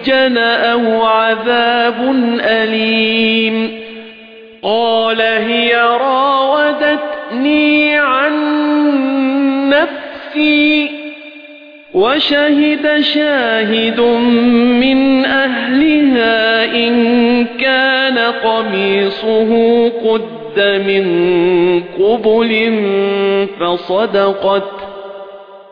يسجن أو عذاب أليم. قال هي راودتني عن نفسي وشهد شاهد من أهلها إن كان قميصه قد من قبل فصدقت.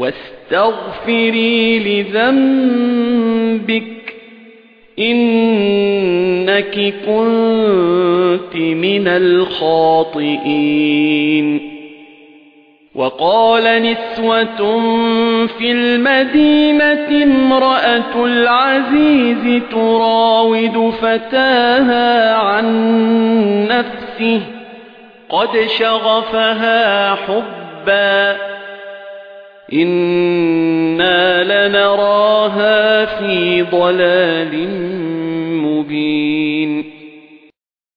واستغفري لذنبك إنك كنت من الخاطئين. وقال نسوة في المدينة امرأة العزيز تراود فتاها عن نفسه قد شغفها حبا. إنا لنراها في ضلال مبين